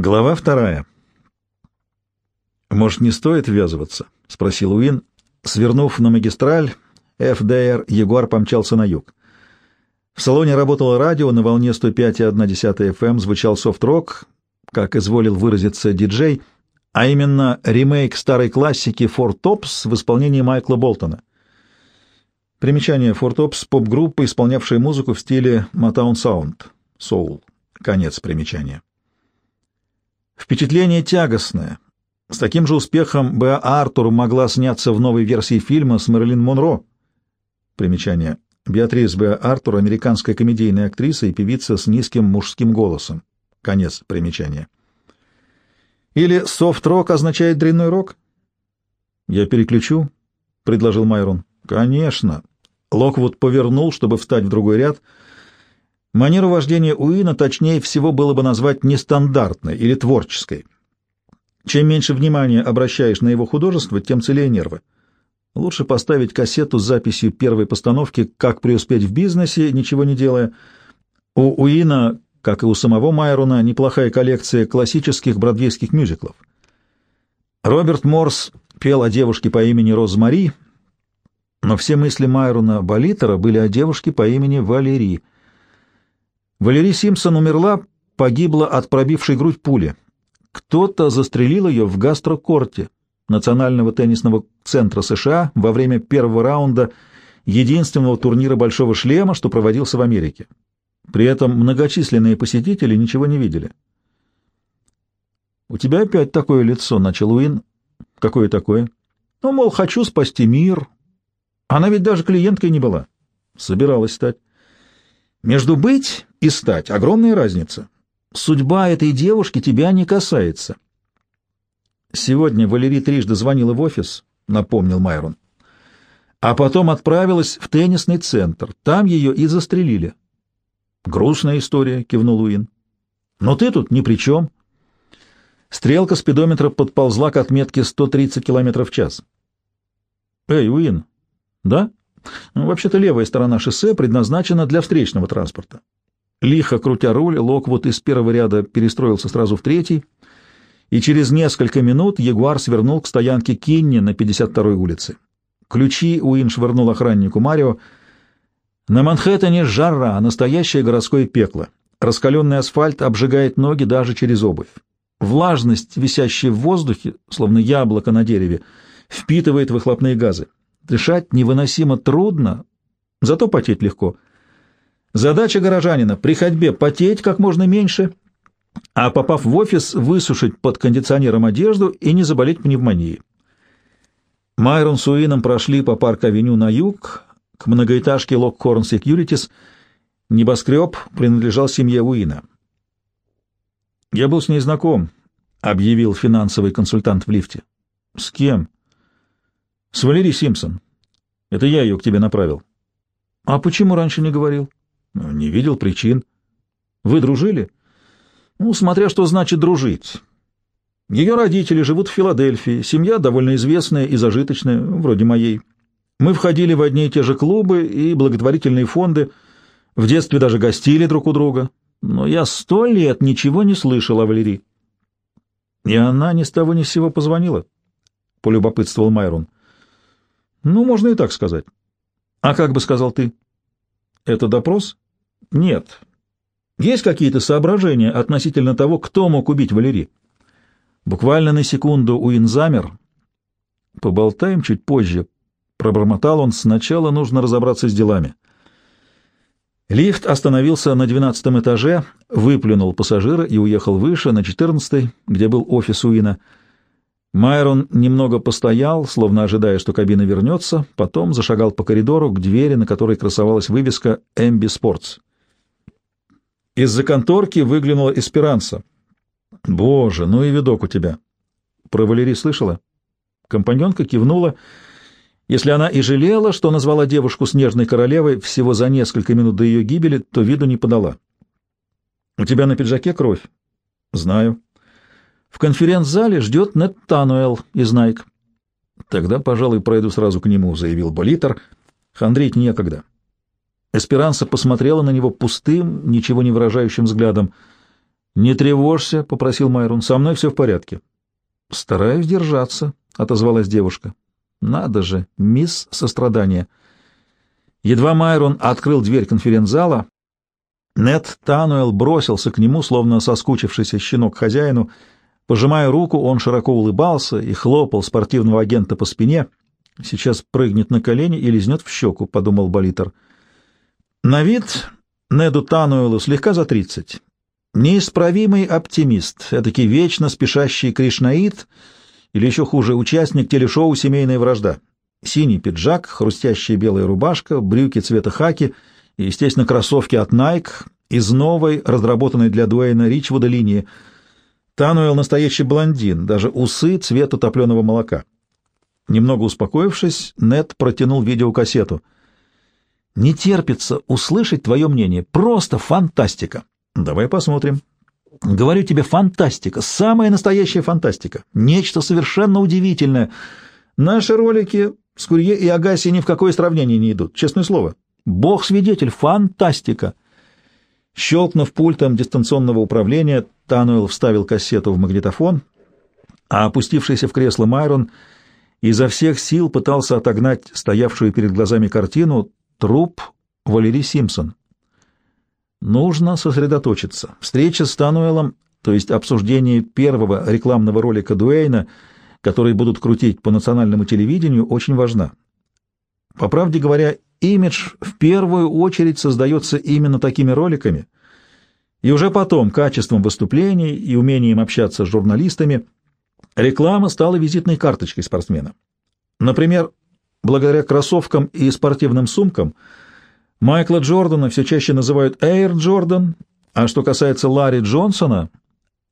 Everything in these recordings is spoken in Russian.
Глава вторая. «Может, не стоит ввязываться?» — спросил Уин. Свернув на магистраль, ФДР Ягуар помчался на юг. В салоне работало радио, на волне 105,1 FM эм звучал софт-рок, как изволил выразиться диджей, а именно ремейк старой классики «Four Tops» в исполнении Майкла Болтона. Примечание «Four Tops» — поп-группа, исполнявшая музыку в стиле Motown Sound, соул. Конец примечания. Впечатление тягостное. С таким же успехом Б. Артур могла сняться в новой версии фильма с Мэрилин Монро. Примечание. Беатрис Б. Артур — американская комедийная актриса и певица с низким мужским голосом. Конец примечания. Или софт-рок означает дрянной рок? Я переключу, — предложил Майрон. Конечно. Локвуд повернул, чтобы встать в другой ряд — Манеру вождения Уина точнее всего было бы назвать нестандартной или творческой. Чем меньше внимания обращаешь на его художество, тем целее нервы. Лучше поставить кассету с записью первой постановки «Как преуспеть в бизнесе, ничего не делая». У Уина, как и у самого Майрона, неплохая коллекция классических бродвейских мюзиклов. Роберт Морс пел о девушке по имени Розмари, но все мысли Майрона Болитера были о девушке по имени Валерий. Валерий Симпсон умерла, погибла от пробившей грудь пули. Кто-то застрелил ее в гастрокорте Национального теннисного центра США во время первого раунда единственного турнира «Большого шлема», что проводился в Америке. При этом многочисленные посетители ничего не видели. «У тебя опять такое лицо», — начал Уин. «Какое такое?» «Ну, мол, хочу спасти мир». Она ведь даже клиенткой не была. Собиралась стать. Между быть и стать огромная разница. Судьба этой девушки тебя не касается. Сегодня Валерий трижды звонила в офис, напомнил Майрон. А потом отправилась в теннисный центр. Там ее и застрелили. Грустная история, кивнул Уин. Но ты тут ни при чем. Стрелка спидометра подползла к отметке 130 км в час. Эй, Уин, да? Ну, вообще-то левая сторона шоссе предназначена для встречного транспорта. Лихо крутя руль, Локвуд из первого ряда перестроился сразу в третий, и через несколько минут Ягуар свернул к стоянке Кинни на 52-й улице. Ключи Уин швырнул охраннику Марио. На Манхэттене жара, настоящее городское пекло. Раскаленный асфальт обжигает ноги даже через обувь. Влажность, висящая в воздухе, словно яблоко на дереве, впитывает выхлопные газы. Дышать невыносимо трудно, зато потеть легко. Задача горожанина при ходьбе потеть как можно меньше, а попав в офис, высушить под кондиционером одежду и не заболеть пневмонией. Майрон с Уином прошли по парк-авеню на юг к многоэтажке Локхорн Securities. Небоскреб принадлежал семье Уина. «Я был с ней знаком», — объявил финансовый консультант в лифте. «С кем?» С Валерией Симпсон. Это я ее к тебе направил. А почему раньше не говорил? Ну, не видел причин. Вы дружили? Ну, смотря что значит дружить. Ее родители живут в Филадельфии, семья довольно известная и зажиточная, вроде моей. Мы входили в одни и те же клубы и благотворительные фонды, в детстве даже гостили друг у друга. Но я сто лет ничего не слышал о Валерии. И она ни с того ни с сего позвонила, — полюбопытствовал Майрон. — ну, можно и так сказать. А как бы сказал ты? Это допрос? Нет. Есть какие-то соображения относительно того, кто мог убить Валерий? Буквально на секунду Уин замер. Поболтаем чуть позже. Пробормотал он. Сначала нужно разобраться с делами. Лифт остановился на двенадцатом этаже, выплюнул пассажира и уехал выше, на четырнадцатый, где был офис Уина. Майрон немного постоял, словно ожидая, что кабина вернется, потом зашагал по коридору к двери, на которой красовалась вывеска «Эмби Спортс». Из-за конторки выглянула Эсперанса. «Боже, ну и видок у тебя!» Про Валерий слышала? Компаньонка кивнула. Если она и жалела, что назвала девушку снежной королевой всего за несколько минут до ее гибели, то виду не подала. «У тебя на пиджаке кровь?» «Знаю». В конференц-зале ждет Нет Тануэл из Найк. Тогда, пожалуй, пройду сразу к нему, — заявил Болитер. Хандрить некогда. Эсперанса посмотрела на него пустым, ничего не выражающим взглядом. «Не тревожься», — попросил Майрон, — «со мной все в порядке». «Стараюсь держаться», — отозвалась девушка. «Надо же, мисс сострадания». Едва Майрон открыл дверь конференц-зала, Нед Тануэл бросился к нему, словно соскучившийся щенок хозяину. Пожимая руку, он широко улыбался и хлопал спортивного агента по спине. «Сейчас прыгнет на колени и лизнет в щеку», — подумал Болитер. На вид Неду Тануэлу слегка за тридцать. Неисправимый оптимист, этакий вечно спешащий кришнаит или еще хуже, участник телешоу «Семейная вражда». Синий пиджак, хрустящая белая рубашка, брюки цвета хаки и, естественно, кроссовки от Nike из новой, разработанной для Дуэйна Ричвуда линии. Тануэл настоящий блондин, даже усы цвета топленого молока. Немного успокоившись, Нед протянул видеокассету. «Не терпится услышать твое мнение. Просто фантастика!» Давай посмотрим. Говорю тебе, фантастика, самая настоящая фантастика. Нечто совершенно удивительное. Наши ролики с Курье и Агаси ни в какое сравнение не идут, честное слово. Бог свидетель, фантастика. Щелкнув пультом дистанционного управления, Тануэл вставил кассету в магнитофон, а опустившийся в кресло Майрон изо всех сил пытался отогнать стоявшую перед глазами картину труп Валерий Симпсон. Нужно сосредоточиться. Встреча с Тануэлом, то есть обсуждение первого рекламного ролика Дуэйна, который будут крутить по национальному телевидению, очень важна. По правде говоря, имидж в первую очередь создается именно такими роликами, и уже потом качеством выступлений и умением общаться с журналистами реклама стала визитной карточкой спортсмена. Например, благодаря кроссовкам и спортивным сумкам – Майкла Джордана все чаще называют Эйр Джордан, а что касается Ларри Джонсона,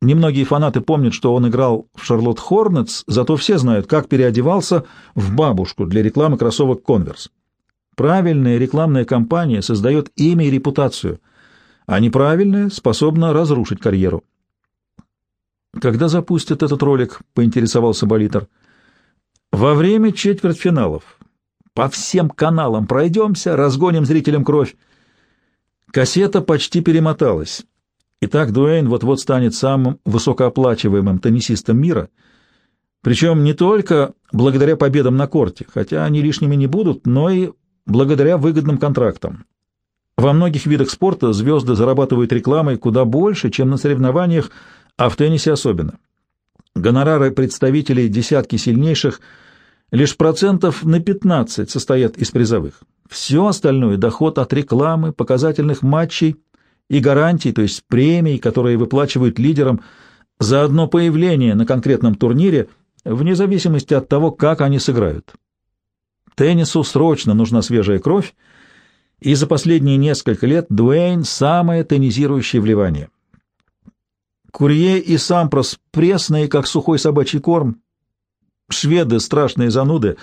немногие фанаты помнят, что он играл в Шарлотт Хорнетс, зато все знают, как переодевался в бабушку для рекламы кроссовок Конверс. Правильная рекламная кампания создает имя и репутацию, а неправильная способна разрушить карьеру. «Когда запустят этот ролик?» — поинтересовался Болитер. «Во время четвертьфиналов. По всем каналам пройдемся, разгоним зрителям кровь. Кассета почти перемоталась. Итак, Дуэйн вот-вот станет самым высокооплачиваемым теннисистом мира, причем не только благодаря победам на корте, хотя они лишними не будут, но и благодаря выгодным контрактам. Во многих видах спорта звезды зарабатывают рекламой куда больше, чем на соревнованиях, а в теннисе особенно. Гонорары представителей десятки сильнейших – Лишь процентов на 15 состоят из призовых. Все остальное — доход от рекламы, показательных матчей и гарантий, то есть премий, которые выплачивают лидерам за одно появление на конкретном турнире, вне зависимости от того, как они сыграют. Теннису срочно нужна свежая кровь, и за последние несколько лет Дуэйн — самое теннизирующее вливание. Курье и Сампрос пресные, как сухой собачий корм, Шведы — страшные зануды,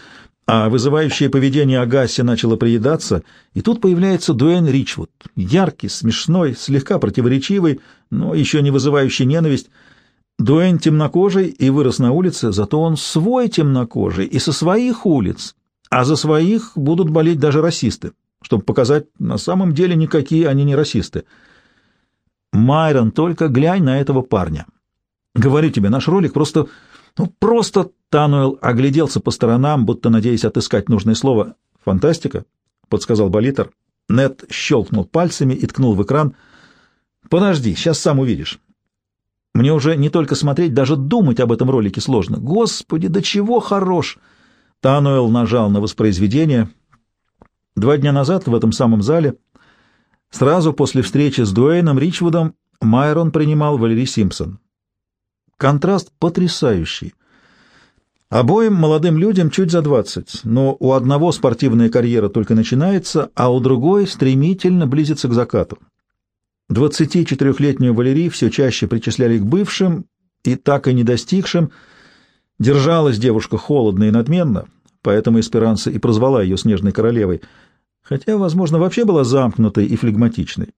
а вызывающее поведение Агаси начало приедаться, и тут появляется Дуэн Ричвуд, яркий, смешной, слегка противоречивый, но еще не вызывающий ненависть. Дуэн темнокожий и вырос на улице, зато он свой темнокожий и со своих улиц, а за своих будут болеть даже расисты, чтобы показать, на самом деле никакие они не расисты. Майрон, только глянь на этого парня. Говорю тебе, наш ролик просто ну, просто Тануэл огляделся по сторонам, будто надеясь отыскать нужное слово. «Фантастика?» — подсказал Болитер. Нед щелкнул пальцами и ткнул в экран. «Подожди, сейчас сам увидишь. Мне уже не только смотреть, даже думать об этом ролике сложно. Господи, до чего хорош!» Тануэл нажал на воспроизведение. Два дня назад в этом самом зале, сразу после встречи с Дуэйном Ричвудом, Майрон принимал Валерий Симпсон. Контраст потрясающий. Обоим молодым людям чуть за двадцать, но у одного спортивная карьера только начинается, а у другой стремительно близится к закату. 24-летнюю Валерий все чаще причисляли к бывшим и так и не достигшим. Держалась девушка холодно и надменно, поэтому Эсперанца и прозвала ее Снежной Королевой, хотя, возможно, вообще была замкнутой и флегматичной.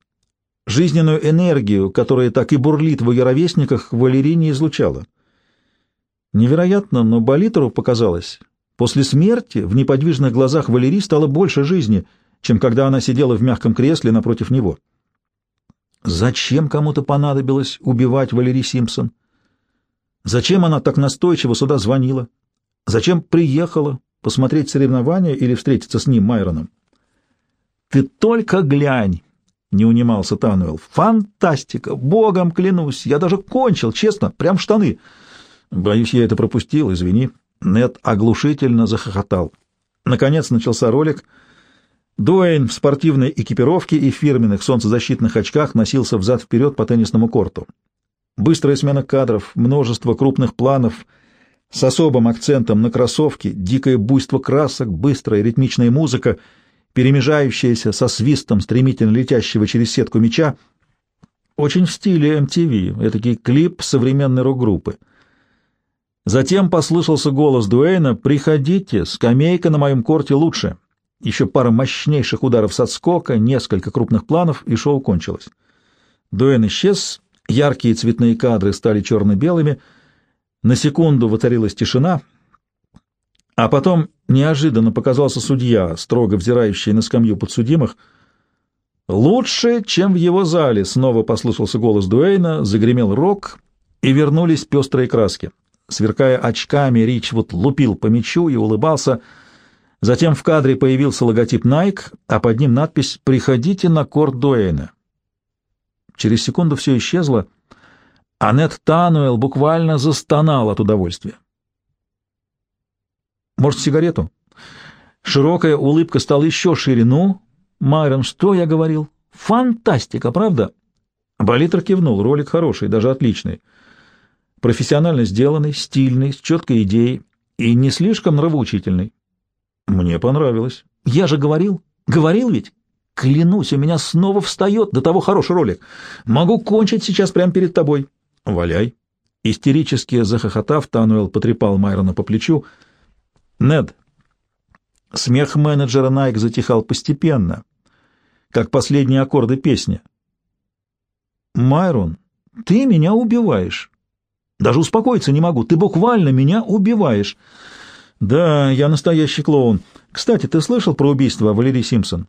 Жизненную энергию, которая так и бурлит в ее ровесниках, Валерий не излучала. Невероятно, но Болитеру показалось, после смерти в неподвижных глазах Валерии стало больше жизни, чем когда она сидела в мягком кресле напротив него. Зачем кому-то понадобилось убивать Валерий Симпсон? Зачем она так настойчиво сюда звонила? Зачем приехала посмотреть соревнования или встретиться с ним, Майроном? «Ты только глянь!» — не унимался Тануэл. «Фантастика! Богом клянусь! Я даже кончил, честно, прям штаны!» «Боюсь, я это пропустил, извини». Нед оглушительно захохотал. Наконец начался ролик. Дуэйн в спортивной экипировке и фирменных солнцезащитных очках носился взад-вперед по теннисному корту. Быстрая смена кадров, множество крупных планов с особым акцентом на кроссовки, дикое буйство красок, быстрая ритмичная музыка, перемежающаяся со свистом стремительно летящего через сетку мяча. Очень в стиле MTV, этакий клип современной рок-группы. Затем послышался голос Дуэйна «Приходите, скамейка на моем корте лучше». Еще пара мощнейших ударов с отскока, несколько крупных планов, и шоу кончилось. Дуэйн исчез, яркие цветные кадры стали черно-белыми, на секунду воцарилась тишина, а потом неожиданно показался судья, строго взирающий на скамью подсудимых. «Лучше, чем в его зале!» — снова послышался голос Дуэйна, загремел рок, и вернулись пестрые краски. Сверкая очками, Ричвуд лупил по мячу и улыбался. Затем в кадре появился логотип Nike, а под ним надпись «Приходите на корт Дуэйна». Через секунду все исчезло. Аннет Тануэл буквально застонал от удовольствия. «Может, сигарету?» Широкая улыбка стала еще шире. «Ну, Майрон, что я говорил? Фантастика, правда?» Болитер кивнул. Ролик хороший, даже отличный профессионально сделанный, стильный, с четкой идеей и не слишком нравоучительный. Мне понравилось. Я же говорил, говорил ведь? Клянусь, у меня снова встает до того хороший ролик. Могу кончить сейчас прямо перед тобой. Валяй. Истерически захохотав, Тануэл потрепал Майрона по плечу. Нед. Смех менеджера Найк затихал постепенно, как последние аккорды песни. Майрон, ты меня убиваешь. Даже успокоиться не могу. Ты буквально меня убиваешь. Да, я настоящий клоун. Кстати, ты слышал про убийство Валерии Симпсон?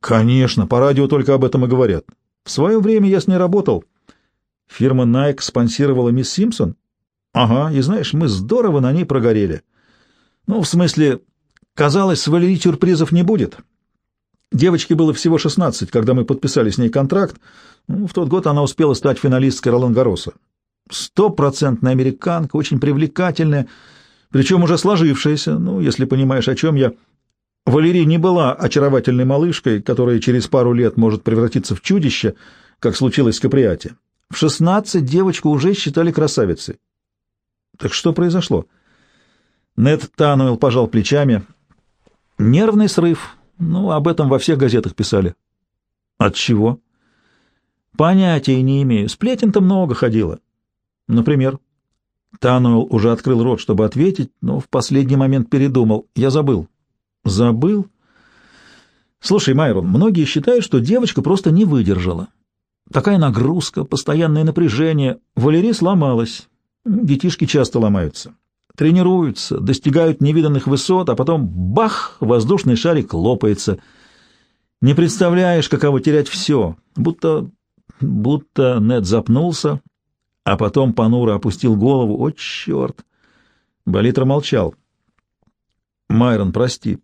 Конечно, по радио только об этом и говорят. В свое время я с ней работал. Фирма Nike спонсировала мисс Симпсон? Ага, и знаешь, мы здорово на ней прогорели. Ну, в смысле, казалось, с Валерий сюрпризов не будет. Девочке было всего 16, когда мы подписали с ней контракт. Ну, в тот год она успела стать финалисткой Ролан-Гароса. Стопроцентная американка, очень привлекательная, причем уже сложившаяся, ну, если понимаешь, о чем я. Валерия не была очаровательной малышкой, которая через пару лет может превратиться в чудище, как случилось с Каприати. В шестнадцать девочку уже считали красавицей. Так что произошло? Нед Тануэлл пожал плечами. Нервный срыв. Ну, об этом во всех газетах писали. От чего? Понятия не имею. Сплетен-то много ходило. Например, Тануэл уже открыл рот, чтобы ответить, но в последний момент передумал. Я забыл. Забыл? Слушай, Майрон, многие считают, что девочка просто не выдержала. Такая нагрузка, постоянное напряжение. Валерия сломалась. Детишки часто ломаются. Тренируются, достигают невиданных высот, а потом бах, воздушный шарик лопается. Не представляешь, каково терять все. Будто... Будто Нед запнулся, а потом понуро опустил голову. «О, черт!» Болитро молчал. «Майрон, прости.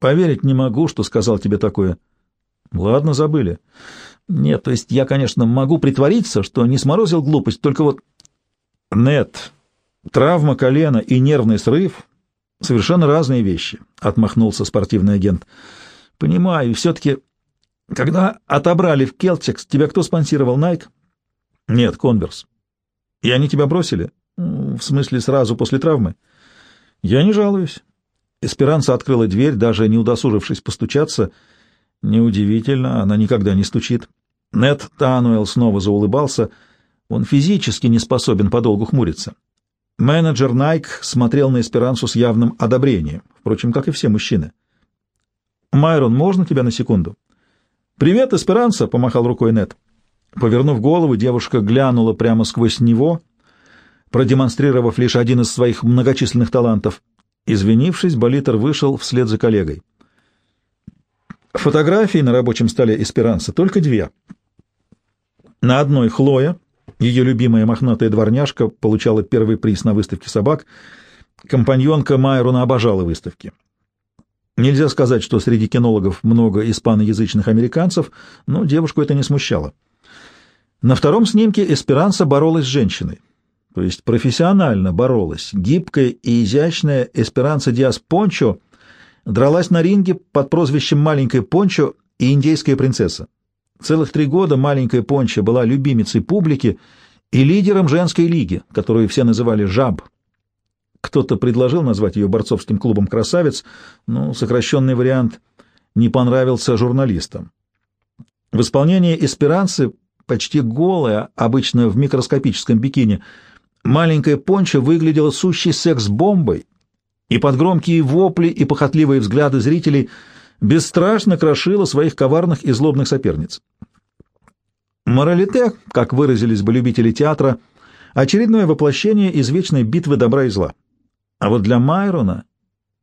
Поверить не могу, что сказал тебе такое». «Ладно, забыли». «Нет, то есть я, конечно, могу притвориться, что не сморозил глупость, только вот...» «Нет, травма колена и нервный срыв — совершенно разные вещи», — отмахнулся спортивный агент. «Понимаю, все-таки, когда отобрали в Келтекс, тебя кто спонсировал, Найк?» «Нет, Конверс. И они тебя бросили? В смысле, сразу после травмы? Я не жалуюсь. Эсперанца открыла дверь, даже не удосужившись постучаться. Неудивительно, она никогда не стучит. Нед Тануэлл снова заулыбался. Он физически не способен подолгу хмуриться. Менеджер Найк смотрел на Эсперансу с явным одобрением, впрочем, как и все мужчины. «Майрон, можно тебя на секунду?» «Привет, Эсперанса!» — помахал рукой Нед. Повернув голову, девушка глянула прямо сквозь него, продемонстрировав лишь один из своих многочисленных талантов. Извинившись, Болитер вышел вслед за коллегой. Фотографии на рабочем столе Эсперанса только две. На одной Хлоя, ее любимая мохнатая дворняжка, получала первый приз на выставке собак. Компаньонка Майрона обожала выставки. Нельзя сказать, что среди кинологов много испаноязычных американцев, но девушку это не смущало. На втором снимке Эсперанса боролась с женщиной, то есть профессионально боролась. Гибкая и изящная Эсперанса Диас Пончо дралась на ринге под прозвищем «Маленькая Пончо» и «Индейская принцесса». Целых три года маленькая Пончо была любимицей публики и лидером женской лиги, которую все называли «Жаб». Кто-то предложил назвать ее борцовским клубом «Красавец», но сокращенный вариант не понравился журналистам. В исполнении «Эсперанцы» почти голая, обычно в микроскопическом бикини, маленькая понча выглядела сущей секс-бомбой, и под громкие вопли и похотливые взгляды зрителей бесстрашно крошила своих коварных и злобных соперниц. Моралите, как выразились бы любители театра, очередное воплощение извечной битвы добра и зла. А вот для Майрона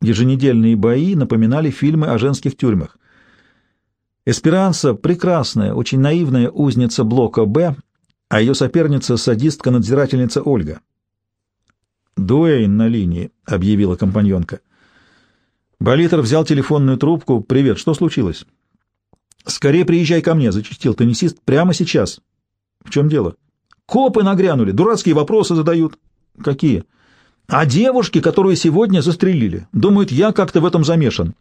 еженедельные бои напоминали фильмы о женских тюрьмах. Эсперанса — прекрасная, очень наивная узница блока «Б», а ее соперница — садистка-надзирательница Ольга. «Дуэйн на линии», — объявила компаньонка. Болитер взял телефонную трубку. «Привет, что случилось?» «Скорее приезжай ко мне», — зачастил теннисист. «Прямо сейчас». «В чем дело?» «Копы нагрянули, дурацкие вопросы задают». «Какие?» А девушки, которую сегодня застрелили, думают, я как-то в этом замешан.